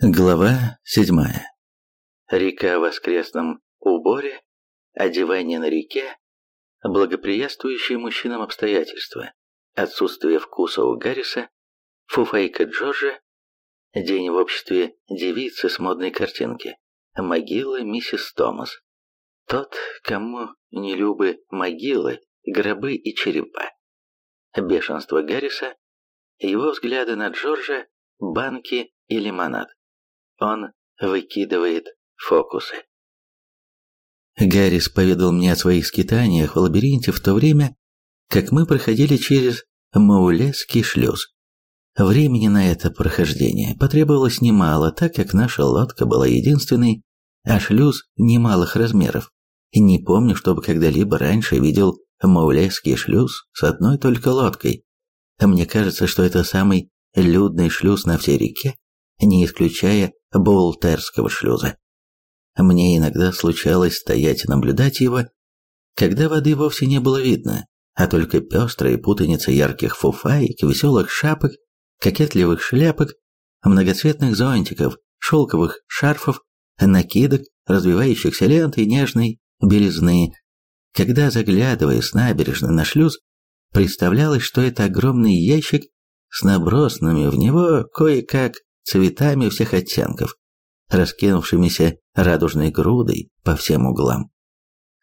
Глава седьмая. Река в воскресном уборе, одевание на реке, благоприятствующие мужчинам обстоятельства, отсутствие вкуса у Гарриса, фуфайка Джорджа, день в обществе девицы с модной картинки, могила миссис Томас, тот, кому не любы могилы, гробы и черепа, бешенство Гарриса, его взгляды на Джорджа, банки и лимонад. Он выкидывает фокусы. Гаррис поведал мне о своих скитаниях в лабиринте в то время, как мы проходили через Маулесский шлюз. Времени на это прохождение потребовалось немало, так как наша лодка была единственной, а шлюз немалых размеров. Не помню, чтобы когда-либо раньше видел Маулесский шлюз с одной только лодкой. Мне кажется, что это самый людный шлюз на всей реке, не исключая Болтерского шлюза. Мне иногда случалось стоять и наблюдать его, когда воды вовсе не было видно, а только пестрая путаница ярких фуфаек, веселых шапок, кокетливых шляпок, многоцветных зонтиков, шелковых шарфов, накидок, развивающихся лент и нежной белизны. Когда, заглядывая с набережной на шлюз, представлялось, что это огромный ящик с набросанными в него кое-как цветами всех оттенков, раскинувшимися радужной грудой по всем углам.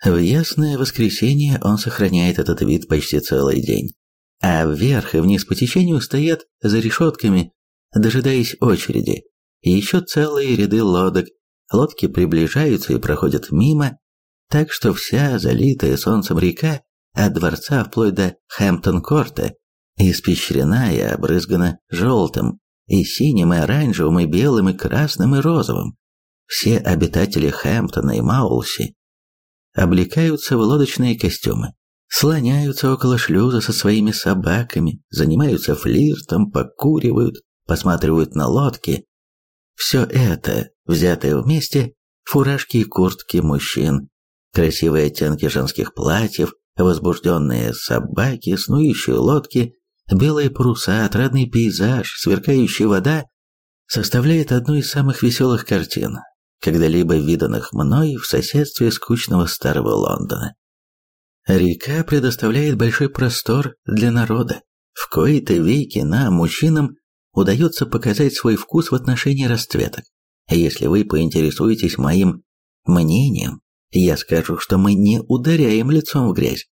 В ясное воскресенье он сохраняет этот вид почти целый день, а вверх и вниз по течению стоят за решетками, дожидаясь очереди, еще целые ряды лодок. Лодки приближаются и проходят мимо, так что вся залитая солнцем река от дворца вплоть до Хэмптон-корта испещрена и обрызгана желтым, и синим, и оранжевым, и белым, и красным, и розовым. Все обитатели Хэмптона и Маулси облекаются в лодочные костюмы, слоняются около шлюза со своими собаками, занимаются флиртом, покуривают, посматривают на лодки. Все это, взятое вместе, фуражки и куртки мужчин, красивые оттенки женских платьев, возбужденные собаки, снующие лодки, Белые паруса, отрадный пейзаж, сверкающая вода составляет одну из самых веселых картин, когда-либо виданных мной в соседстве скучного старого Лондона. Река предоставляет большой простор для народа. В кои-то веки нам, мужчинам, удается показать свой вкус в отношении расцветок. Если вы поинтересуетесь моим мнением, я скажу, что мы не ударяем лицом в грязь.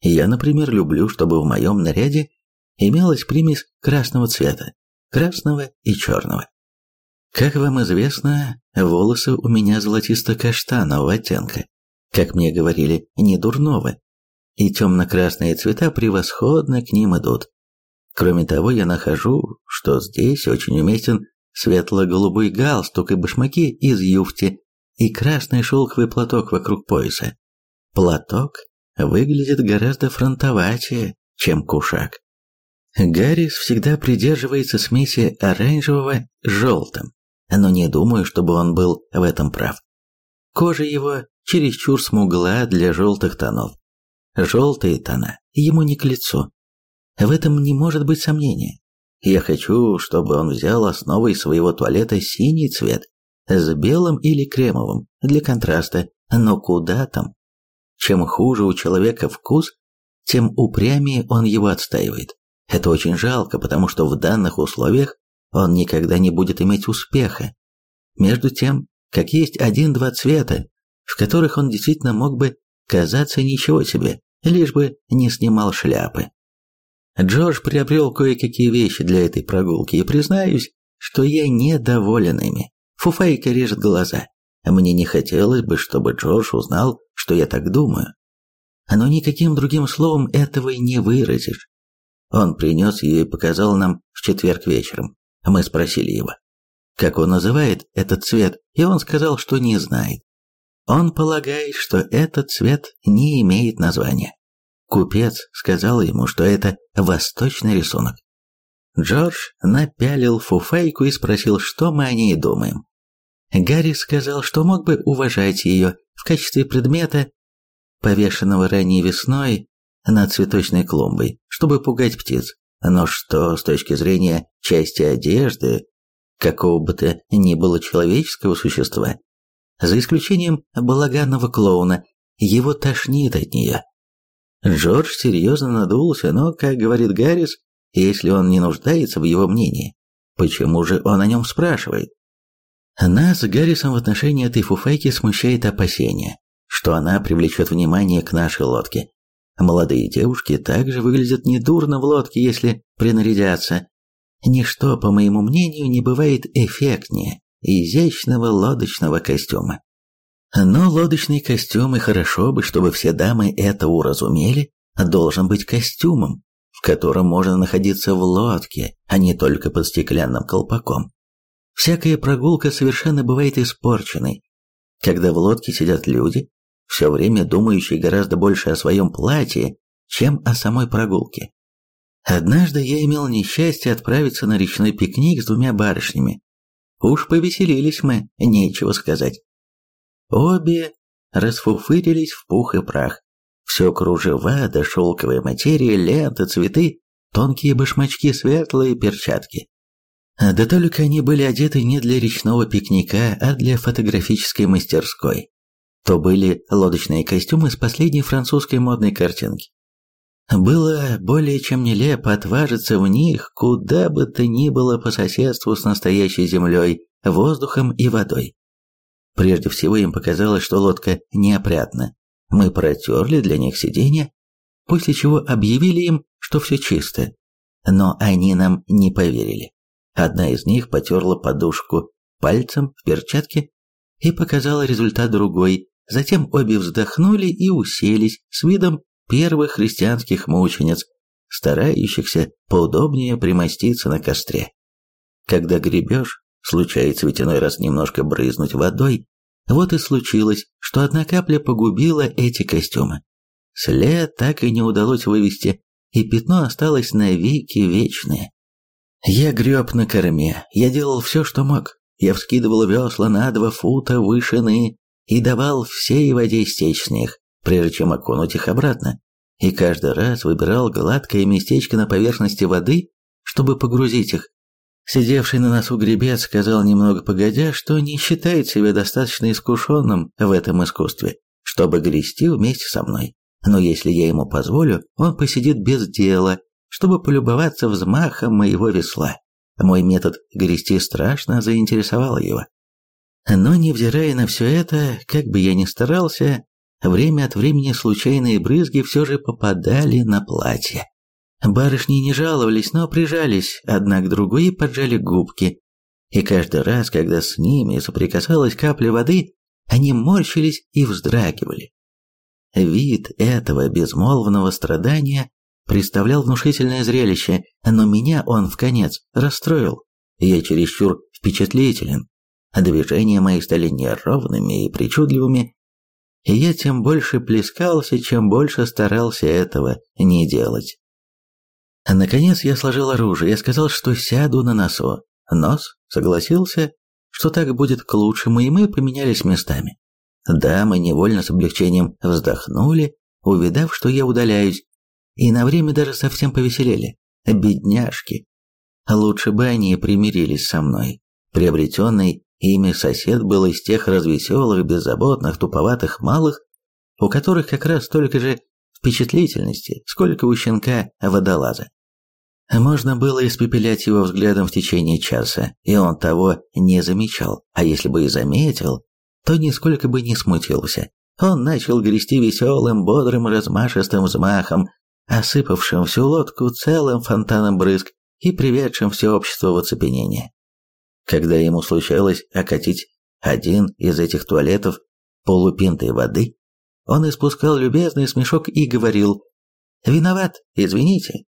Я, например, люблю, чтобы в моем наряде имелась примесь красного цвета, красного и черного. Как вам известно, волосы у меня золотисто-каштанового оттенка, как мне говорили, не дурного, и темно-красные цвета превосходно к ним идут. Кроме того, я нахожу, что здесь очень уместен светло-голубой галстук и башмаки из юфти и красный шелковый платок вокруг пояса. Платок выглядит гораздо фронтоватее, чем кушак. Гаррис всегда придерживается смеси оранжевого с желтым, но не думаю, чтобы он был в этом прав. Кожа его чересчур смугла для желтых тонов. Желтые тона ему не к лицу. В этом не может быть сомнения. Я хочу, чтобы он взял основой своего туалета синий цвет с белым или кремовым для контраста, но куда там? Чем хуже у человека вкус, тем упрямее он его отстаивает. Это очень жалко, потому что в данных условиях он никогда не будет иметь успеха. Между тем, как есть один-два цвета, в которых он действительно мог бы казаться ничего себе, лишь бы не снимал шляпы. Джордж приобрел кое-какие вещи для этой прогулки, и признаюсь, что я недоволен ими. Фуфайка режет глаза. Мне не хотелось бы, чтобы Джордж узнал, что я так думаю. Но никаким другим словом этого не выразишь. Он принес ее и показал нам в четверг вечером. Мы спросили его, как он называет этот цвет, и он сказал, что не знает. Он полагает, что этот цвет не имеет названия. Купец сказал ему, что это восточный рисунок. Джордж напялил фуфайку и спросил, что мы о ней думаем. Гарри сказал, что мог бы уважать ее в качестве предмета, повешенного ранней весной над цветочной клумбой, чтобы пугать птиц. Но что с точки зрения части одежды, какого бы то ни было человеческого существа, за исключением балаганного клоуна, его тошнит от нее. Джордж серьезно надулся, но, как говорит Гаррис, если он не нуждается в его мнении, почему же он о нем спрашивает? Нас с Гаррисом в отношении этой фуфайки смущает опасение, что она привлечет внимание к нашей лодке. Молодые девушки также выглядят недурно в лодке, если принарядятся. Ничто, по моему мнению, не бывает эффектнее изящного лодочного костюма. Но лодочный костюм, и хорошо бы, чтобы все дамы это уразумели, должен быть костюмом, в котором можно находиться в лодке, а не только под стеклянным колпаком. Всякая прогулка совершенно бывает испорченной. Когда в лодке сидят люди, все время думающие гораздо больше о своем платье, чем о самой прогулке. Однажды я имел несчастье отправиться на речной пикник с двумя барышнями. Уж повеселились мы, нечего сказать. Обе расфуфырились в пух и прах. Все кружева да шелковая материя, ленты, цветы, тонкие башмачки, светлые перчатки. Да только они были одеты не для речного пикника, а для фотографической мастерской. То были лодочные костюмы с последней французской модной картинки. Было более чем нелепо отважиться в них куда бы то ни было по соседству с настоящей землей, воздухом и водой. Прежде всего им показалось, что лодка неопрятна. Мы протерли для них сиденье, после чего объявили им, что все чисто. Но они нам не поверили. Одна из них потерла подушку пальцем в перчатке и показала результат другой. Затем обе вздохнули и уселись с видом первых христианских мучениц, старающихся поудобнее примоститься на костре. Когда гребешь, случается ведь иной раз немножко брызнуть водой. Вот и случилось, что одна капля погубила эти костюмы. След так и не удалось вывести, и пятно осталось навеки вечное. Я греб на корме, я делал все, что мог. Я вскидывал весла на два фута вышины и давал всей воде стечь с них, прежде чем окунуть их обратно. И каждый раз выбирал гладкое местечко на поверхности воды, чтобы погрузить их. Сидевший на носу гребец сказал немного погодя, что не считает себя достаточно искушенным в этом искусстве, чтобы грести вместе со мной. Но если я ему позволю, он посидит без дела чтобы полюбоваться взмахом моего весла. Мой метод грести страшно заинтересовал его. Но невзирая на все это, как бы я ни старался, время от времени случайные брызги все же попадали на платье. Барышни не жаловались, но прижались одна к другой и поджали губки. И каждый раз, когда с ними соприкасалась капля воды, они морщились и вздрагивали. Вид этого безмолвного страдания представлял внушительное зрелище, но меня он в конец расстроил. Я чересчур впечатлителен. Движения мои стали неровными и причудливыми, и я тем больше плескался, чем больше старался этого не делать. Наконец я сложил оружие, я сказал, что сяду на носу. Нос согласился, что так будет к лучшему, и мы поменялись местами. Дамы невольно с облегчением вздохнули, увидав, что я удаляюсь, и на время даже совсем повеселели. Бедняжки. Лучше бы они примирились со мной. Приобретенный ими сосед был из тех развеселых, беззаботных, туповатых малых, у которых как раз столько же впечатлительности, сколько у щенка водолаза. Можно было испепелять его взглядом в течение часа, и он того не замечал, а если бы и заметил, то нисколько бы не смутился. Он начал грести веселым, бодрым, размашистым взмахом, осыпавшим всю лодку целым фонтаном брызг и приведшим все общество в оцепенение. Когда ему случалось окатить один из этих туалетов полупинтой воды, он испускал любезный смешок и говорил «Виноват, извините»,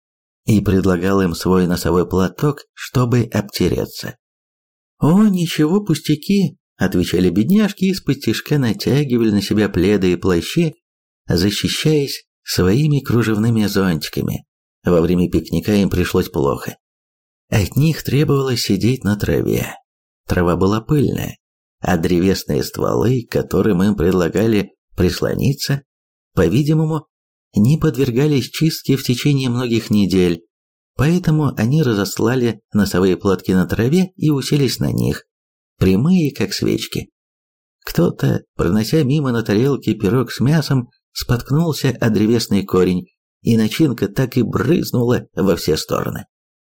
и предлагал им свой носовой платок, чтобы обтереться. «О, ничего, пустяки», — отвечали бедняжки и тишка натягивали на себя пледы и плащи, защищаясь своими кружевными зонтиками. Во время пикника им пришлось плохо. От них требовалось сидеть на траве. Трава была пыльная, а древесные стволы, которым им предлагали прислониться, по-видимому, не подвергались чистке в течение многих недель, Поэтому они разослали носовые платки на траве и уселись на них, прямые, как свечки. Кто-то, пронося мимо на тарелке пирог с мясом, споткнулся о древесный корень, и начинка так и брызнула во все стороны.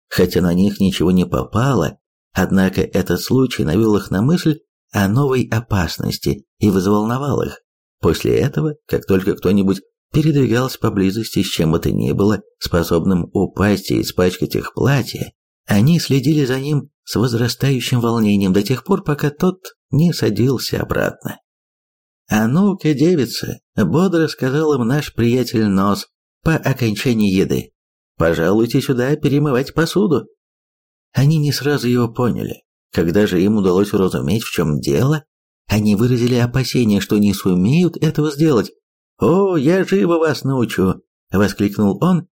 Хотя на них ничего не попало, однако этот случай навел их на мысль о новой опасности и взволновал их. После этого, как только кто-нибудь передвигался поблизости с чем бы то ни было, способным упасть и испачкать их платье, они следили за ним с возрастающим волнением до тех пор, пока тот не садился обратно. «А ну-ка, девица!» — бодро сказал им наш приятель Нос по окончании еды. «Пожалуйте сюда перемывать посуду». Они не сразу его поняли. Когда же им удалось уразуметь, в чем дело, они выразили опасение, что не сумеют этого сделать. «О, я живо вас научу!» — воскликнул он.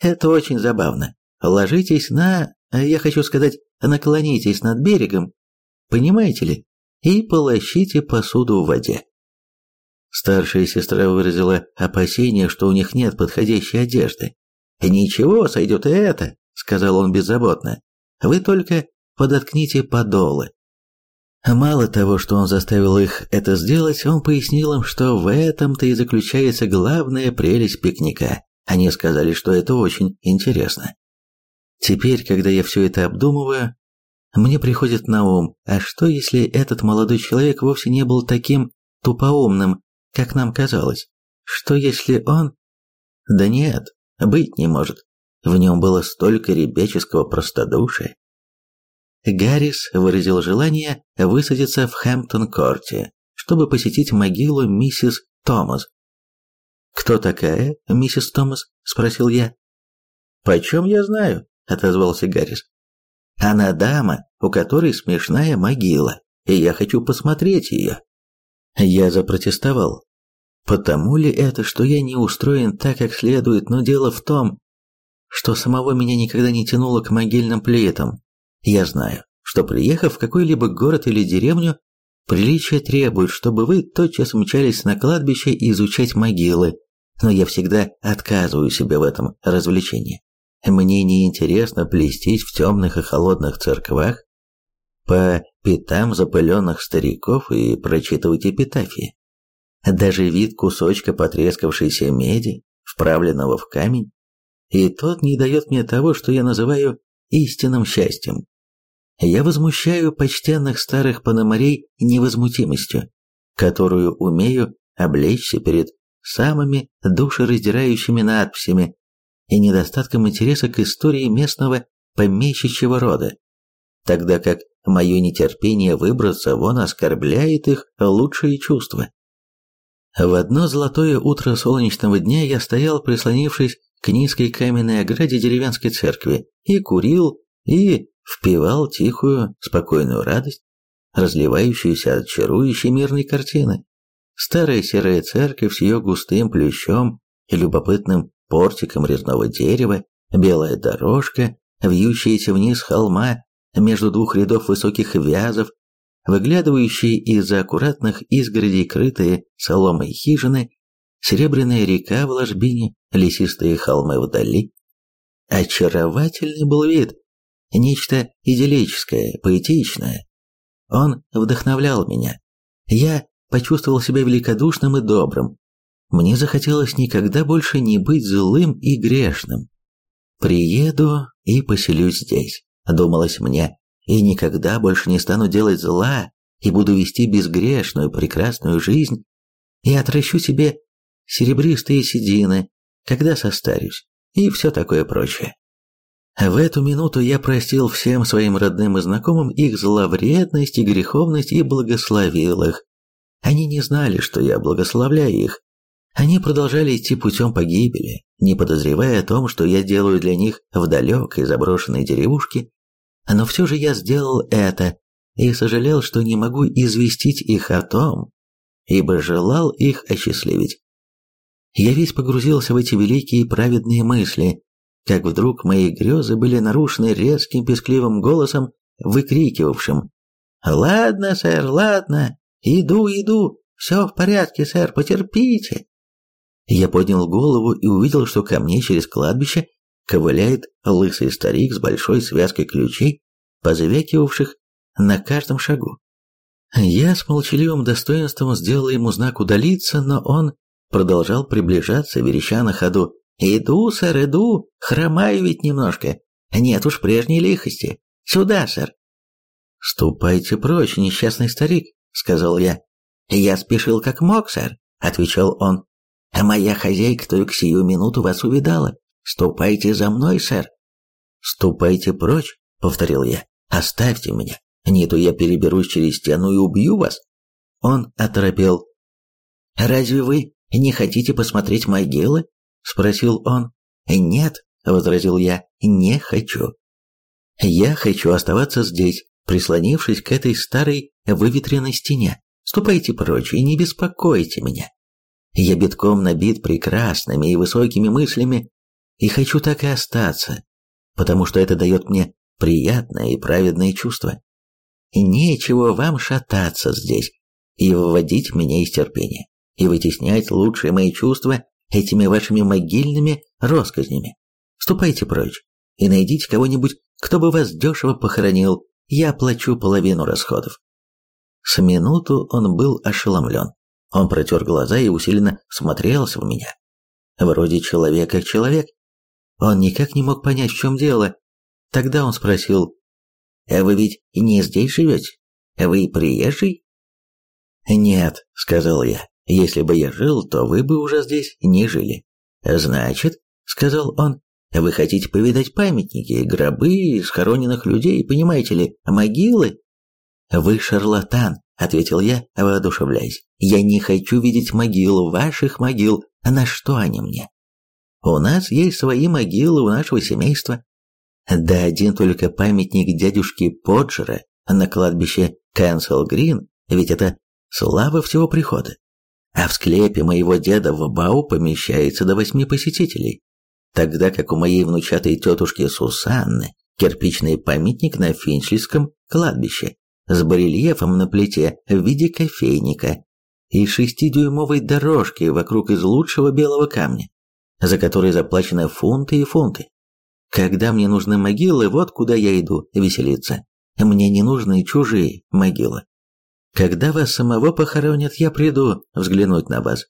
«Это очень забавно. Ложитесь на... Я хочу сказать, наклонитесь над берегом, понимаете ли, и полощите посуду в воде». Старшая сестра выразила опасение, что у них нет подходящей одежды. «Ничего, сойдет и это», — сказал он беззаботно. «Вы только подоткните подолы, Мало того, что он заставил их это сделать, он пояснил им, что в этом-то и заключается главная прелесть пикника. Они сказали, что это очень интересно. Теперь, когда я все это обдумываю, мне приходит на ум, а что если этот молодой человек вовсе не был таким тупоумным, как нам казалось? Что если он... Да нет, быть не может. В нем было столько ребяческого простодушия. Гаррис выразил желание высадиться в Хэмптон-корте, чтобы посетить могилу миссис Томас. «Кто такая миссис Томас?» – спросил я. «Почем я знаю?» – отозвался Гаррис. «Она дама, у которой смешная могила, и я хочу посмотреть ее». Я запротестовал. Потому ли это, что я не устроен так, как следует, но дело в том, что самого меня никогда не тянуло к могильным плитам, я знаю, что приехав в какой-либо город или деревню, приличие требует, чтобы вы тотчас мчались на кладбище и изучать могилы, но я всегда отказываю себе в этом развлечении. Мне не интересно плестись в темных и холодных церквах, по пятам запыленных стариков и прочитывать эпитафии. Даже вид кусочка потрескавшейся меди, вправленного в камень, и тот не дает мне того, что я называю истинным счастьем. Я возмущаю почтенных старых пономарей невозмутимостью, которую умею облечься перед самыми душераздирающими надписями и недостатком интереса к истории местного помещичьего рода, тогда как мое нетерпение выбраться вон оскорбляет их лучшие чувства. В одно золотое утро солнечного дня я стоял, прислонившись к низкой каменной ограде деревенской церкви, и курил, и впивал тихую, спокойную радость, разливающуюся от чарующей мирной картины. Старая серая церковь с ее густым плющом и любопытным портиком резного дерева, белая дорожка, вьющаяся вниз холма между двух рядов высоких вязов, выглядывающие из-за аккуратных изгородей крытые соломой хижины, серебряная река в ложбине, лесистые холмы вдали. Очаровательный был вид, нечто идиллическое, поэтичное. Он вдохновлял меня. Я почувствовал себя великодушным и добрым. Мне захотелось никогда больше не быть злым и грешным. Приеду и поселюсь здесь, думалось мне, и никогда больше не стану делать зла и буду вести безгрешную прекрасную жизнь и отращу себе серебристые седины, когда состарюсь, и все такое прочее. В эту минуту я простил всем своим родным и знакомым их зловредность и греховность и благословил их. Они не знали, что я благословляю их. Они продолжали идти путем погибели, не подозревая о том, что я делаю для них в далекой заброшенной деревушке. Но все же я сделал это и сожалел, что не могу известить их о том, ибо желал их осчастливить. Я весь погрузился в эти великие праведные мысли, как вдруг мои грезы были нарушены резким пескливым голосом, выкрикивавшим «Ладно, сэр, ладно, иду, иду, все в порядке, сэр, потерпите». Я поднял голову и увидел, что ко мне через кладбище ковыляет лысый старик с большой связкой ключей, позвякивавших на каждом шагу. Я с молчаливым достоинством сделал ему знак удалиться, но он продолжал приближаться, вереща на ходу. «Иду, сэр, иду, хромаю ведь немножко. Нет уж прежней лихости. Сюда, сэр». «Ступайте прочь, несчастный старик», — сказал я. «Я спешил как мог, сэр», — отвечал он. «А моя хозяйка только сию минуту вас увидала. Ступайте за мной, сэр». «Ступайте прочь», — повторил я. «Оставьте меня, не то я переберусь через стену и убью вас». Он оторопел. «Разве вы не хотите посмотреть могилы?» — спросил он. «Нет», — возразил я, — «не хочу». «Я хочу оставаться здесь, прислонившись к этой старой выветренной стене. Ступайте прочь и не беспокойте меня. Я битком набит прекрасными и высокими мыслями, и хочу так и остаться, потому что это дает мне приятное и праведное чувство. Нечего вам шататься здесь и выводить меня из терпения, и вытеснять лучшие мои чувства этими вашими могильными россказнями. Ступайте прочь и найдите кого-нибудь, кто бы вас дешево похоронил, я оплачу половину расходов. С минуту он был ошеломлен. Он протер глаза и усиленно смотрелся в меня. Вроде человек как человек. Он никак не мог понять, в чем дело. Тогда он спросил, «А вы ведь не здесь живете? Вы приезжий?» «Нет», — сказал я, — «если бы я жил, то вы бы уже здесь не жили». «Значит», — сказал он, — «вы хотите повидать памятники, гробы схороненных людей, понимаете ли, могилы?» «Вы шарлатан», — ответил я, воодушевляясь. «Я не хочу видеть могилу, ваших могил. На что они мне? У нас есть свои могилы у нашего семейства. Да один только памятник дядюшки Поджера на кладбище Кэнсел Грин, ведь это слава всего прихода. А в склепе моего деда в Бау помещается до восьми посетителей, тогда как у моей внучатой тетушки Сусанны кирпичный памятник на Финчльском кладбище с барельефом на плите в виде кофейника и шестидюймовой дорожки вокруг из лучшего белого камня, за который заплачены фунты и фунты. Когда мне нужны могилы, вот куда я иду веселиться. Мне не нужны чужие могилы. Когда вас самого похоронят, я приду взглянуть на вас.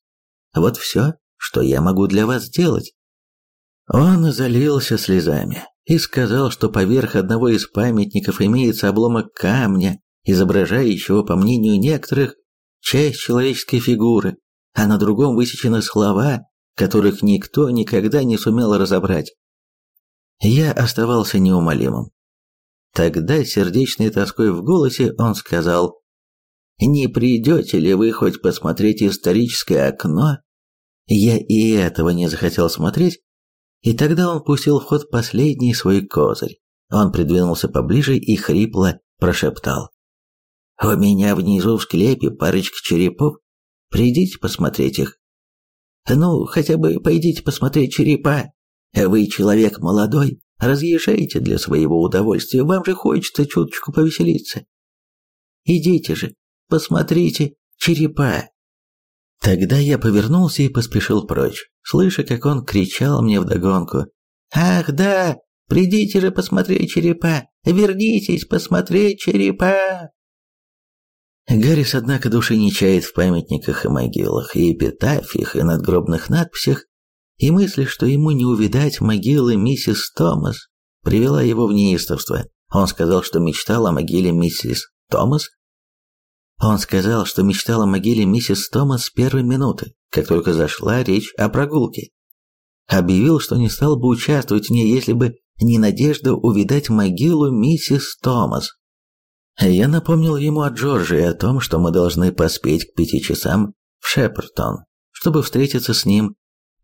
Вот все, что я могу для вас сделать. Он залился слезами и сказал, что поверх одного из памятников имеется обломок камня, изображающего, по мнению некоторых, часть человеческой фигуры, а на другом высечены слова, которых никто никогда не сумел разобрать. Я оставался неумолимым. Тогда, сердечной тоской в голосе, он сказал, «Не придете ли вы хоть посмотреть историческое окно?» Я и этого не захотел смотреть, и тогда он пустил в ход последний свой козырь. Он придвинулся поближе и хрипло прошептал. У меня внизу в склепе парочка черепов. Придите посмотреть их. Ну, хотя бы пойдите посмотреть черепа. Вы человек молодой, разъезжаете для своего удовольствия, вам же хочется чуточку повеселиться. Идите же, посмотрите черепа. Тогда я повернулся и поспешил прочь, слыша, как он кричал мне вдогонку. «Ах, да, придите же посмотреть черепа, вернитесь посмотреть черепа!» Гаррис, однако, души не чает в памятниках и могилах, и эпитафиях, и надгробных надписях, и мысли, что ему не увидать могилы миссис Томас, привела его в неистовство. Он сказал, что мечтал о могиле миссис Томас. Он сказал, что мечтал о могиле миссис Томас с первой минуты, как только зашла речь о прогулке. Объявил, что не стал бы участвовать в ней, если бы не надежда увидать могилу миссис Томас. Я напомнил ему о Джорджи и о том, что мы должны поспеть к пяти часам в Шепертон, чтобы встретиться с ним.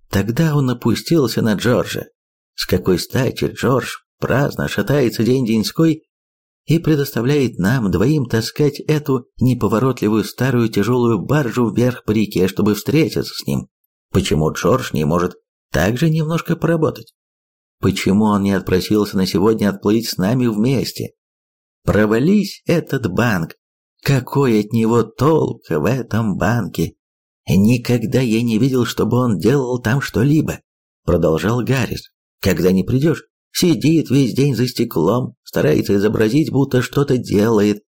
Тогда он опустился на Джорджа. С какой стати Джордж праздно шатается день-деньской и предоставляет нам двоим таскать эту неповоротливую старую тяжелую баржу вверх по реке, чтобы встретиться с ним? Почему Джордж не может также немножко поработать? Почему он не отпросился на сегодня отплыть с нами вместе? Провались этот банк. Какой от него толк в этом банке? Никогда я не видел, чтобы он делал там что-либо, продолжал Гаррис. Когда не придешь, сидит весь день за стеклом, старается изобразить, будто что-то делает.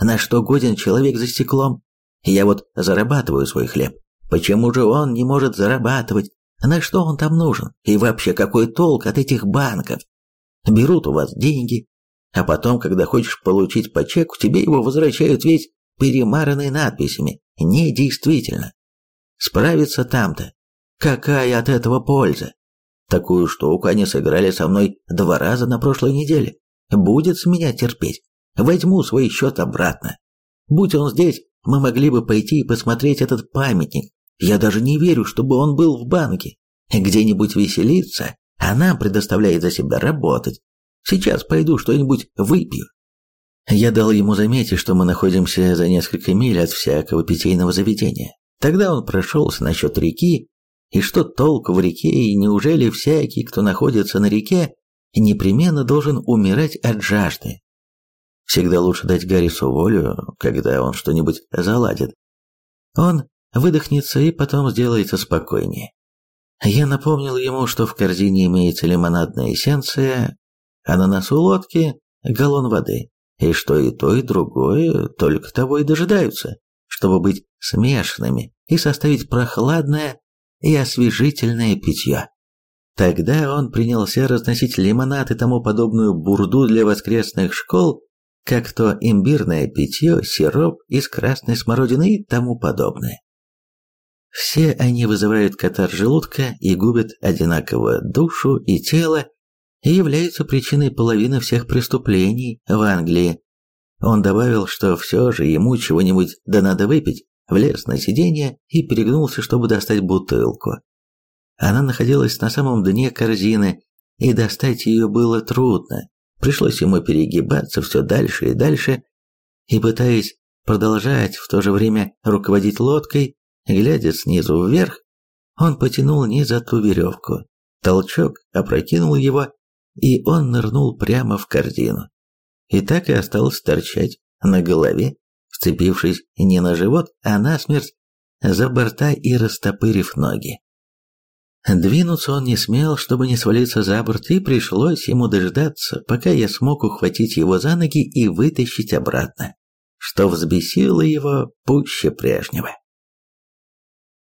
На что годен человек за стеклом? Я вот зарабатываю свой хлеб. Почему же он не может зарабатывать? На что он там нужен? И вообще, какой толк от этих банков? Берут у вас деньги, а потом, когда хочешь получить по чеку, тебе его возвращают весь перемаранный надписями. Недействительно. Справиться там-то. Какая от этого польза? Такую штуку они сыграли со мной два раза на прошлой неделе. Будет с меня терпеть. Возьму свой счет обратно. Будь он здесь, мы могли бы пойти и посмотреть этот памятник. Я даже не верю, чтобы он был в банке. Где-нибудь веселиться, а нам предоставляет за себя работать. Сейчас пойду что-нибудь выпью. Я дал ему заметить, что мы находимся за несколько миль от всякого питейного заведения. Тогда он прошелся насчет реки, и что толку в реке, и неужели всякий, кто находится на реке, непременно должен умирать от жажды? Всегда лучше дать Гаррису волю, когда он что-нибудь заладит. Он выдохнется и потом сделается спокойнее. Я напомнил ему, что в корзине имеется лимонадная эссенция, а на носу лодки галлон воды, и что и то, и другое только того и дожидаются, чтобы быть смешанными и составить прохладное и освежительное питье. Тогда он принялся разносить лимонад и тому подобную бурду для воскресных школ, как то имбирное питье, сироп из красной смородины и тому подобное. Все они вызывают катар желудка и губят одинаково душу и тело, и являются причиной половины всех преступлений в Англии. Он добавил, что все же ему чего-нибудь да надо выпить, влез на сиденье и перегнулся, чтобы достать бутылку. Она находилась на самом дне корзины, и достать ее было трудно. Пришлось ему перегибаться все дальше и дальше, и пытаясь продолжать в то же время руководить лодкой, глядя снизу вверх, он потянул не за ту веревку. Толчок опрокинул его, и он нырнул прямо в корзину. И так и остался торчать на голове, вцепившись не на живот, а на смерть за борта и растопырив ноги. Двинуться он не смел, чтобы не свалиться за борт, и пришлось ему дождаться, пока я смог ухватить его за ноги и вытащить обратно, что взбесило его пуще прежнего.